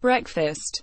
breakfast.